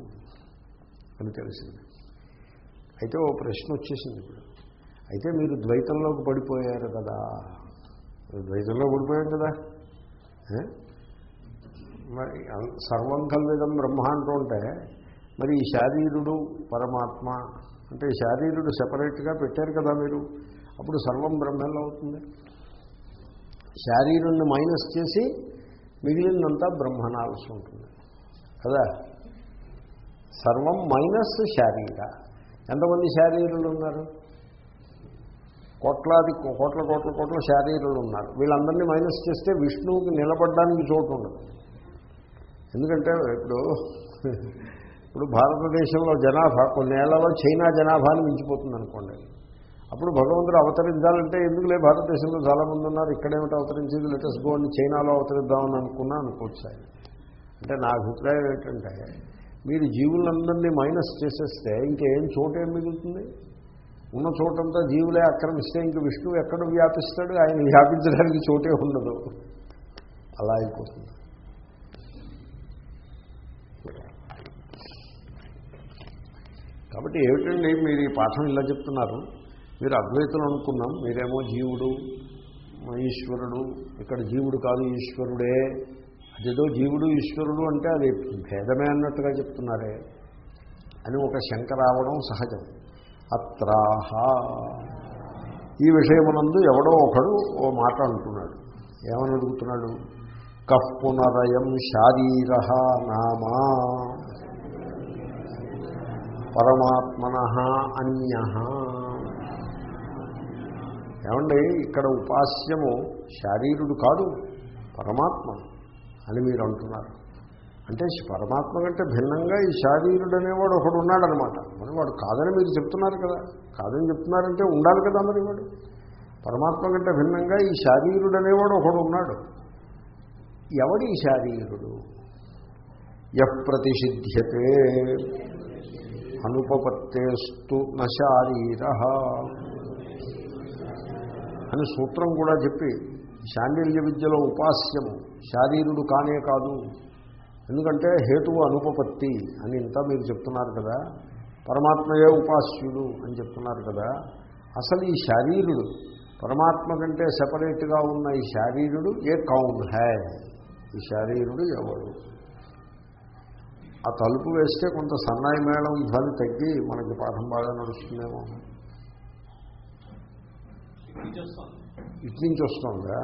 అని తెలిసింది. అయితే ఓ ప్రశ్న వచ్చేసింది ఇప్పుడు. అయితే మీరు ద్వైతంలోకి పడిపోయారు కదా. ద్వైతంలో పడిపోయాం కదా. మరి సర్వం కల్విదం బ్రహ్మ అంటూ ఉంటే మరి ఈ శారీరుడు పరమాత్మ అంటే శారీరుడు సెపరేట్గా పెట్టారు కదా మీరు. అప్పుడు సర్వం బ్రహ్మలో అవుతుంది. శారీరుణ్ణి మైనస్ చేసి మిగిలిందంతా బ్రహ్మనాల్సి ఉంటుంది. కదా? సర్వం మైనస్ శారీర. ఎంతమంది శారీరులు ఉన్నారు? కోట్లాది కోట్ల కోట్ల కోట్ల శారీరులు ఉన్నారు. వీళ్ళందరినీ మైనస్ చేస్తే విష్ణువుకి నిలబడడానికి చోటు ఉండదు. ఎందుకంటే ఇప్పుడు ఇప్పుడు భారతదేశంలో జనాభా కొన్నేళ్ళలో చైనా జనాభాని మించిపోతుంది అనుకోండి అప్పుడు భగవంతుడు అవతరించాలంటే ఎందుకులే భారతదేశంలో చాలామంది ఉన్నారు ఇక్కడేమిటి అవతరించేది లెటెస్ట్ గో అని చైనాలో అవతరిద్దామని అనుకున్నా అనుకోవచ్చు అంటే నా అభిప్రాయం ఏంటంటే మీరు జీవులందరినీ మైనస్ చేసేస్తే ఇంకేం చోటు ఏం మిగులుతుంది? ఉన్న చోటంతా జీవులే ఆక్రమిస్తే ఇంక విష్ణువు ఎక్కడ వ్యాపిస్తాడు ఆయన వ్యాపించడానికి చోటే ఉండదు. అలా అయిపోతుంది. కాబట్టి ఏమిటండి మీరు ఈ పాఠం ఇలా చెప్తున్నారు? మీరు అద్వైతులు అనుకున్నాం మీరేమో జీవుడు ఈశ్వరుడు ఇక్కడ జీవుడు కాదు ఈశ్వరుడే. అదేదో జీవుడు ఈశ్వరుడు అంటే అది భేదమే అన్నట్టుగా చెప్తున్నారే అని ఒక శంక రావడం సహజం. అత్రాహ. ఈ విషయమునందు ఎవడో ఒకడు ఓ మాట అంటున్నాడు. ఏమని అడుగుతున్నాడు? కప్పునరయం శారీర నామా. పరమాత్మన అన్య. ఏమండి ఇక్కడ ఉపాస్యము శారీరుడు కాదు పరమాత్మ అని మీరు అంటున్నారు. అంటే పరమాత్మ కంటే భిన్నంగా ఈ శారీరుడు అనేవాడు ఒకడు ఉన్నాడనమాట. మరి వాడు కాదని మీరు చెప్తున్నారు కదా. కాదని చెప్తున్నారంటే ఉండాలి కదా మరి వాడు. పరమాత్మ కంటే భిన్నంగా ఈ శారీరుడు అనేవాడు ఒకడు ఉన్నాడు. ఎవడి ఈ శారీరుడు? ఎప్రతిషిధ్యతే అనుపపత్తేస్తు నశారీర అని సూత్రం కూడా చెప్పి శాండిల్య విద్యలో ఉపాస్యము. శారీరుడు కానే కాదు. ఎందుకంటే హేతువు అనుపపత్తి అని ఇంత మీరు చెప్తున్నారు కదా పరమాత్మయే ఉపాస్యుడు అని చెప్తున్నారు కదా అసలు ఈ శారీరుడు పరమాత్మ కంటే సెపరేట్గా ఉన్న ఈ శారీరుడు ఏ కౌన్ హై? ఈ శారీరుడు ఎవడు ఆ తలుపు వేస్తే కొంత సన్నాయి మేళం ధ్వని తగ్గి మనకి పాఠం బాగా నడుస్తుందేమో. ఇటు నుంచి వస్తుందా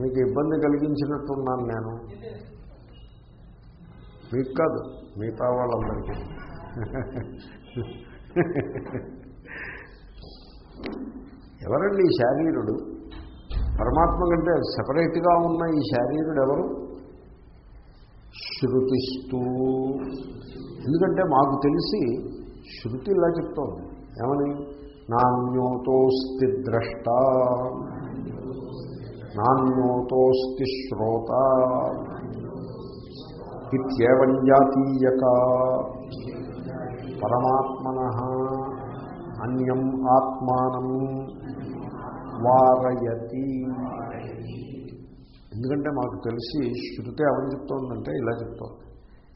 మీకు ఇబ్బంది కలిగించినట్టున్నాను నేను. మీకు కాదు మిగతా వాళ్ళందరికీ. ఎవరండి ఈ శారీరుడు? పరమాత్మ కంటే సపరేట్గా ఉన్న ఈ శారీరుడు ఎవరు? శృతిస్తూ. ఎందుకంటే మాకు తెలిసి శృతి ఇలా చెప్తోంది. ఏమని? నాణ్యోతోస్తి ద్రష్ట. నాణ్యోతోస్తి శ్రోత ఇత్యేవం జాతీయక పరమాత్మన అన్యం ఆత్మానం వారయతి. ఎందుకంటే మాకు తెలిసి శృతి ఏమని చెప్తోందంటే ఇలా చెప్తోంది.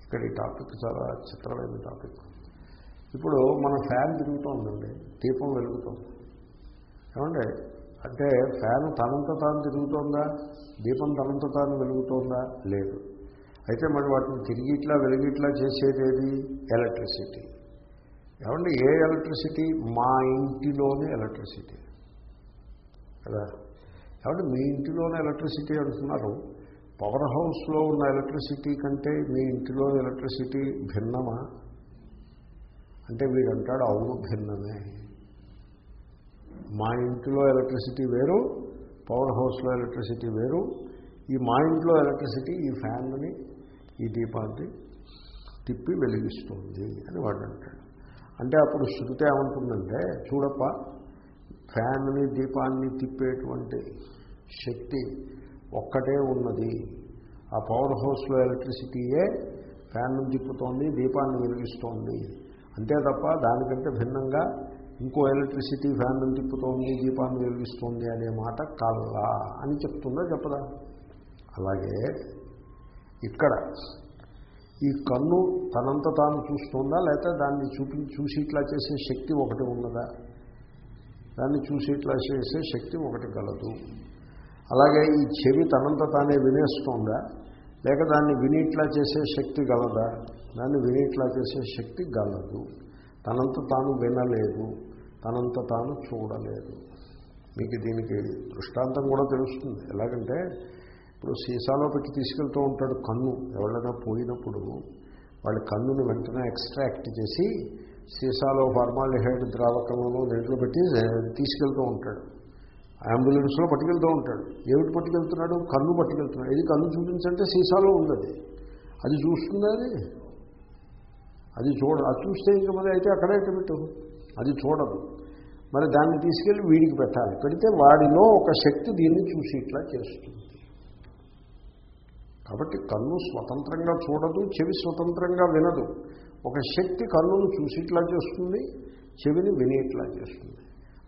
ఇక్కడ ఈ టాపిక్ చాలా చిత్రమైన టాపిక్. ఇప్పుడు మన ఫ్యాన్ తిరుగుతోందండి దీపం వెలుగుతోంది. ఏమండి? అంటే ఫ్యాన్ తనంత తాను తిరుగుతోందా? దీపం తనంత తాను వెలుగుతోందా? లేదు. అయితే మరి వాటిని తిరిగి ఇట్లా వెలిగిట్లా చేసేదేది ఎలక్ట్రిసిటీ. ఏమండి ఏ ఎలక్ట్రిసిటీ? మా ఇంటిలోని ఎలక్ట్రిసిటీ. కదా? కాబట్టి మీ ఇంటిలోని ఎలక్ట్రిసిటీ అంటున్నారు. పవర్ హౌస్లో ఉన్న ఎలక్ట్రిసిటీ కంటే మీ ఇంటిలో ఎలక్ట్రిసిటీ భిన్నమా? అంటే వీడంటాడు అవును భిన్నమే. మా ఇంట్లో ఎలక్ట్రిసిటీ వేరు పవర్ హౌస్లో ఎలక్ట్రిసిటీ వేరు ఈ మా ఇంట్లో ఎలక్ట్రిసిటీ ఈ ఫ్యాన్ని ఈ దీపాన్ని తిప్పి వెలిగిస్తుంది అని వాడు అంటాడు. అంటే అప్పుడు శృతి ఏమంటుందంటే చూడప్ప ఫ్యాన్ని దీపాన్ని తిప్పేటువంటి శక్తి ఒక్కటే ఉన్నది. ఆ పవర్ హౌస్లో ఎలక్ట్రిసిటీయే ఫ్యాన్ను తిప్పుతోంది దీపాన్ని వెలిగిస్తోంది. అంతే తప్ప దానికంటే భిన్నంగా ఇంకో ఎలక్ట్రిసిటీ ఫ్యాన్లు తిప్పుతోంది దీపాన్ని వెలిగిస్తుంది అనే మాట కల్లా అని చెప్తుందా చెప్పదా? అలాగే ఇక్కడ ఈ కన్ను తనంత తాను చూస్తుందా లేకపోతే దాన్ని చూపి చూసి ఇట్లా చేసే శక్తి ఒకటి ఉన్నదా? దాన్ని చూసి ఇట్లా చేసే శక్తి ఒకటి కలదు అలాగే ఈ చెవి తనంత తానే వినేస్తుందా లేక దాన్ని వినిట్లా చేసే శక్తి గలదా? దాన్ని వినిట్లా చేసే శక్తి గలదు. తనంత తాను వినలేదు. తనంత తాను చూడలేదు. మీకు దీనికి దృష్టాంతం కూడా తెలుస్తుంది. ఎలాగంటే ఇప్పుడు సీసాలో పెట్టి తీసుకెళ్తూ ఉంటాడు కన్ను. ఎవరైనా పోయినప్పుడు వాళ్ళ కన్నుని వెంటనే ఎక్స్ట్రాక్ట్ చేసి సీసాలో ఫార్మాలిహైడ్ ద్రావకంలో నీటిలో పెట్టి తీసుకెళ్తూ ఉంటాడు. అంబులెన్స్లో పట్టుకెళ్తూ ఉంటాడు. ఏమిటి పట్టుకెళ్తున్నాడు? కన్ను పట్టుకెళ్తున్నాడు. ఇది కన్ను చూపించంటే సీసాలో ఉంది అది అది చూస్తుంది అది? అది చూడ అది చూస్తే ఇంకా మరి అయితే అక్కడే పెట్టు. అది చూడదు. మరి దాన్ని తీసుకెళ్ళి వీడికి పెట్టాలి. పెడితే వాడిలో ఒక శక్తి దీన్ని చూసి ఇట్లా చేస్తుంది. కాబట్టి కన్ను స్వతంత్రంగా చూడదు చెవి స్వతంత్రంగా వినదు. ఒక శక్తి కన్నును చూసి ఇట్లా చేస్తుంది చెవిని విని ఇట్లా చేస్తుంది.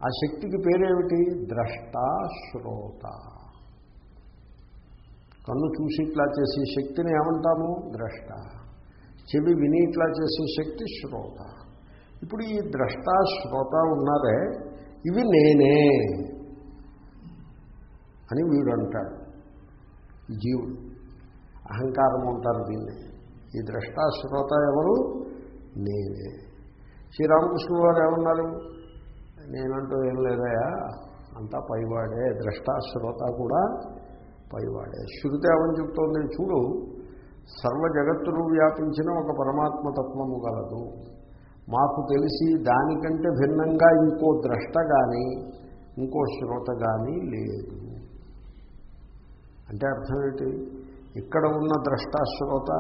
ఆ శక్తికి పేరేమిటి? ద్రష్ట శ్రోత. కన్ను చూసి ఇట్లా చేసే శక్తిని ఏమంటాము? ద్రష్ట. చెవి విని ఇట్లా చేసే శక్తి శ్రోత. ఇప్పుడు ఈ ద్రష్ట శ్రోత ఉన్నారే ఇవి నేనే అని వీడు అంటాడు ఈ జీవుడు. అహంకారం ఉంటారు దీన్ని. ఈ ద్రష్ట శ్రోత ఎవరు? నేనే. శ్రీరామకృష్ణుడు వారు ఏమన్నారు? నేనంటూ ఏం లేదయా అంతా పైవాడే. ద్రష్ట శ్రోత కూడా పైవాడే. శృతి ఏమని చెప్తోంది? చూడు సర్వ జగత్తును వ్యాపించిన ఒక పరమాత్మ తత్వము గలదు. మాకు తెలిసి దానికంటే భిన్నంగా ఇంకో ద్రష్ట కానీ ఇంకో శ్రోత కానీ లేదు. అంటే అర్థం ఏంటి? ఇక్కడ ఉన్న ద్రష్టాశ్రోత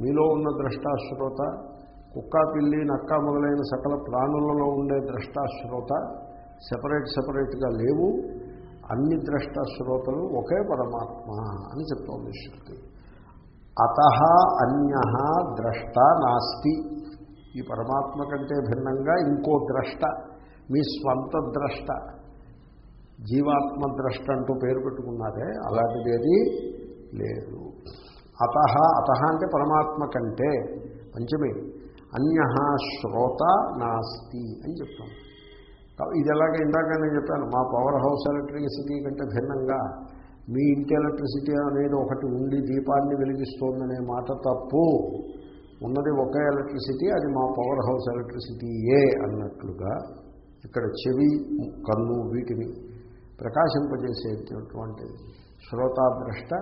మీలో ఉన్న ద్రష్టాశ్రోత కుక్క పిల్లి నక్క మొదలైన సకల ప్రాణులలో ఉండే ద్రష్టాశ్రోత సెపరేట్ సెపరేట్గా లేవు. అన్ని ద్రష్టాశ్రోతలు ఒకే పరమాత్మ అని చెప్తోంది శృతి. అత అన్య ద్రష్ట నాస్తి. ఈ పరమాత్మ కంటే భిన్నంగా ఇంకో ద్రష్ట మీ స్వంత ద్రష్ట జీవాత్మ ద్రష్ట అంటూ పేరు పెట్టుకున్నారే అలాంటిది ఏది లేదు. అత అత అంటే పరమాత్మ కంటే పంచమి అన్య శ్రోత నాస్తి అని చెప్తాం. ఇది ఎలాగ ఇందాక నేను చెప్పాను మా పవర్ హౌస్ ఎలక్ట్రిసిటీ కంటే భిన్నంగా మీ ఇంటి ఎలక్ట్రిసిటీ అనేది ఒకటి ఉండి దీపాన్ని వెలిగిస్తోందనే మాట తప్పు. ఉన్నది ఒకే ఎలక్ట్రిసిటీ అది మా పవర్ హౌస్ ఎలక్ట్రిసిటీ ఏ అన్నట్లుగా ఇక్కడ చెవి కన్ను వీటిని ప్రకాశింపజేసేటటువంటి శ్రోతాద్రష్ట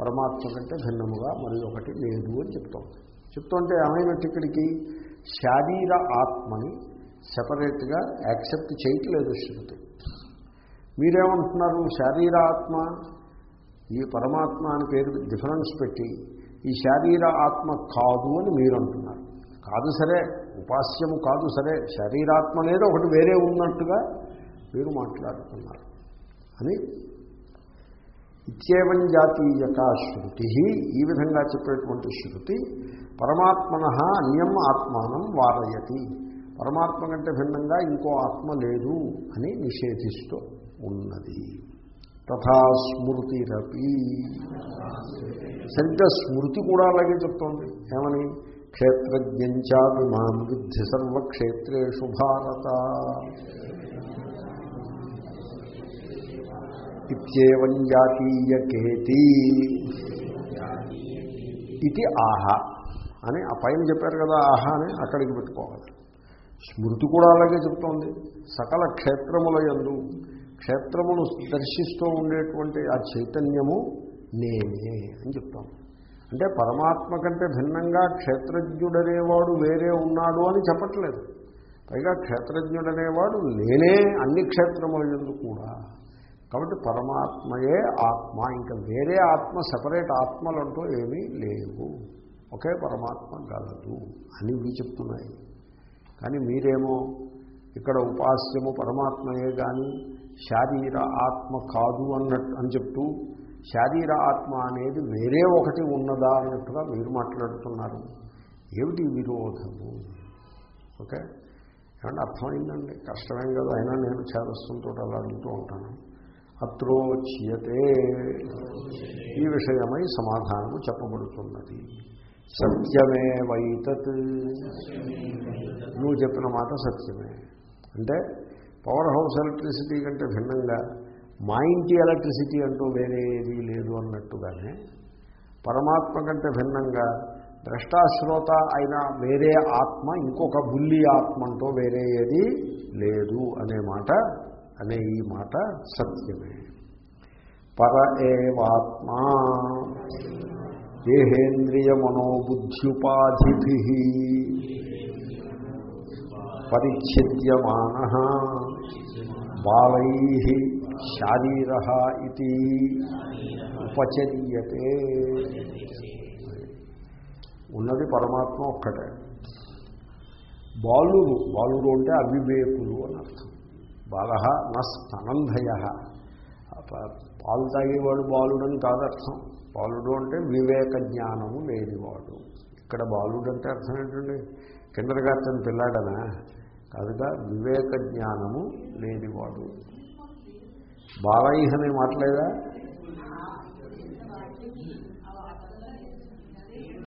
పరమాత్మ కంటే భిన్నముగా మరి ఒకటి లేదు అని చెప్తాం చెప్తుంటే ఏమైనట్టు ఇక్కడికి? శారీర ఆత్మని సెపరేట్గా యాక్సెప్ట్ చేయట్లేదు శృతి. మీరేమంటున్నారు? శారీర ఆత్మ? ఈ పరమాత్మ అని పేరు డిఫరెన్స్ పెట్టి ఈ శారీర ఆత్మ కాదు అని మీరు అంటున్నారు. కాదు సరే ఉపాస్యము కాదు సరే శరీరాత్మ అనేది ఒకటి వేరే ఉన్నట్టుగా మీరు మాట్లాడుతున్నారు. అని ఇత్యేవం జాతీయక శృతి ఈ విధంగా చెప్పేటువంటి శృతి పరమాత్మన అన్యం ఆత్మానం వారయతి. పరమాత్మ కంటే భిన్నంగా ఇంకో ఆత్మ లేదు అని నిషేధిస్తూ ఉన్నది. తథా స్మృతిరపి. సరిగ్గా స్మృతి కూడా అలాగే చెప్తోంది. ఏమని? క్షేత్రజ్ఞంచాభిమాం విద్ధి సర్వక్షేత్రేషు భారత. ఇత్యేవం జాతీయకేతి ఇది ఆహా అని ఆ పైన చెప్పారు కదా ఆహా అని అక్కడికి పెట్టుకోవాలి. స్మృతి కూడా అలాగే చెప్తోంది. సకల క్షేత్రముల యందు క్షేత్రమును దర్శిస్తూ ఉండేటువంటి ఆ చైతన్యము నేనే అని చెప్తాం. అంటే పరమాత్మ కంటే భిన్నంగా క్షేత్రజ్ఞుడనేవాడు వేరే ఉన్నాడు అని చెప్పట్లేదు. పైగా క్షేత్రజ్ఞుడనేవాడు నేనే అన్ని క్షేత్రములందు కూడా. కాబట్టి పరమాత్మయే ఆత్మ ఇంకా వేరే ఆత్మ సపరేట్ ఆత్మలంటూ ఏమీ లేవు. ఒకే పరమాత్మ గలదు అని ఇవి చెప్తున్నాయి. కానీ మీరేమో ఇక్కడ ఉపాస్యము పరమాత్మయే కానీ శారీర ఆత్మ కాదు అన్నట్టు అని చెప్తూ శారీర ఆత్మ అనేది వేరే ఒకటి ఉన్నదా అన్నట్టుగా మీరు మాట్లాడుతున్నారు. ఏమిటి విరోధము? ఓకే? ఏమంటే అర్థమైందండి. కష్టమేం కదా అయినా నేను చేదస్సుతో అలా అడుగుతూ ఉంటాను. అత్రోచ్యతే ఈ విషయమై సమాధానము చెప్పబడుతున్నది. సత్యమే వైతత్. నువ్వు చెప్పిన మాట సత్యమే. అంటే పవర్ హౌస్ ఎలక్ట్రిసిటీ కంటే భిన్నంగా మా ఇంటి ఎలక్ట్రిసిటీ అంటూ వేరేది లేదు అన్నట్టుగానే పరమాత్మ కంటే భిన్నంగా ద్రష్టాశ్రోత అయిన వేరే ఆత్మ ఇంకొక బుల్లి ఆత్మ అంటూ వేరే ఏది లేదు అనే మాట అనే ఈ మాట సత్యమే. పర ఏవాత్మా దేహేంద్రియ మనోబుద్ధ్యుపాధి పరిచ్ఛిద్యమాన బాలై శారీర ఇది ఉపచర్యతే. ఉన్నది పరమాత్మ ఒక్కటే. బాలురు బాలురు అంటే అవివేకులు అని అర్థం. బాల నస్తనంధయ పాలు తాగేవాడు బాలుడని కాదు అర్థం. బాలుడు అంటే వివేక జ్ఞానము లేనివాడు. ఇక్కడ బాలుడు అంటే అర్థం ఏంటండి? కిందర్ గార్టెన్ పిల్లాడనా? కనుక వివేక జ్ఞానము లేనివాడు. బాలయ్య మాట్లాడా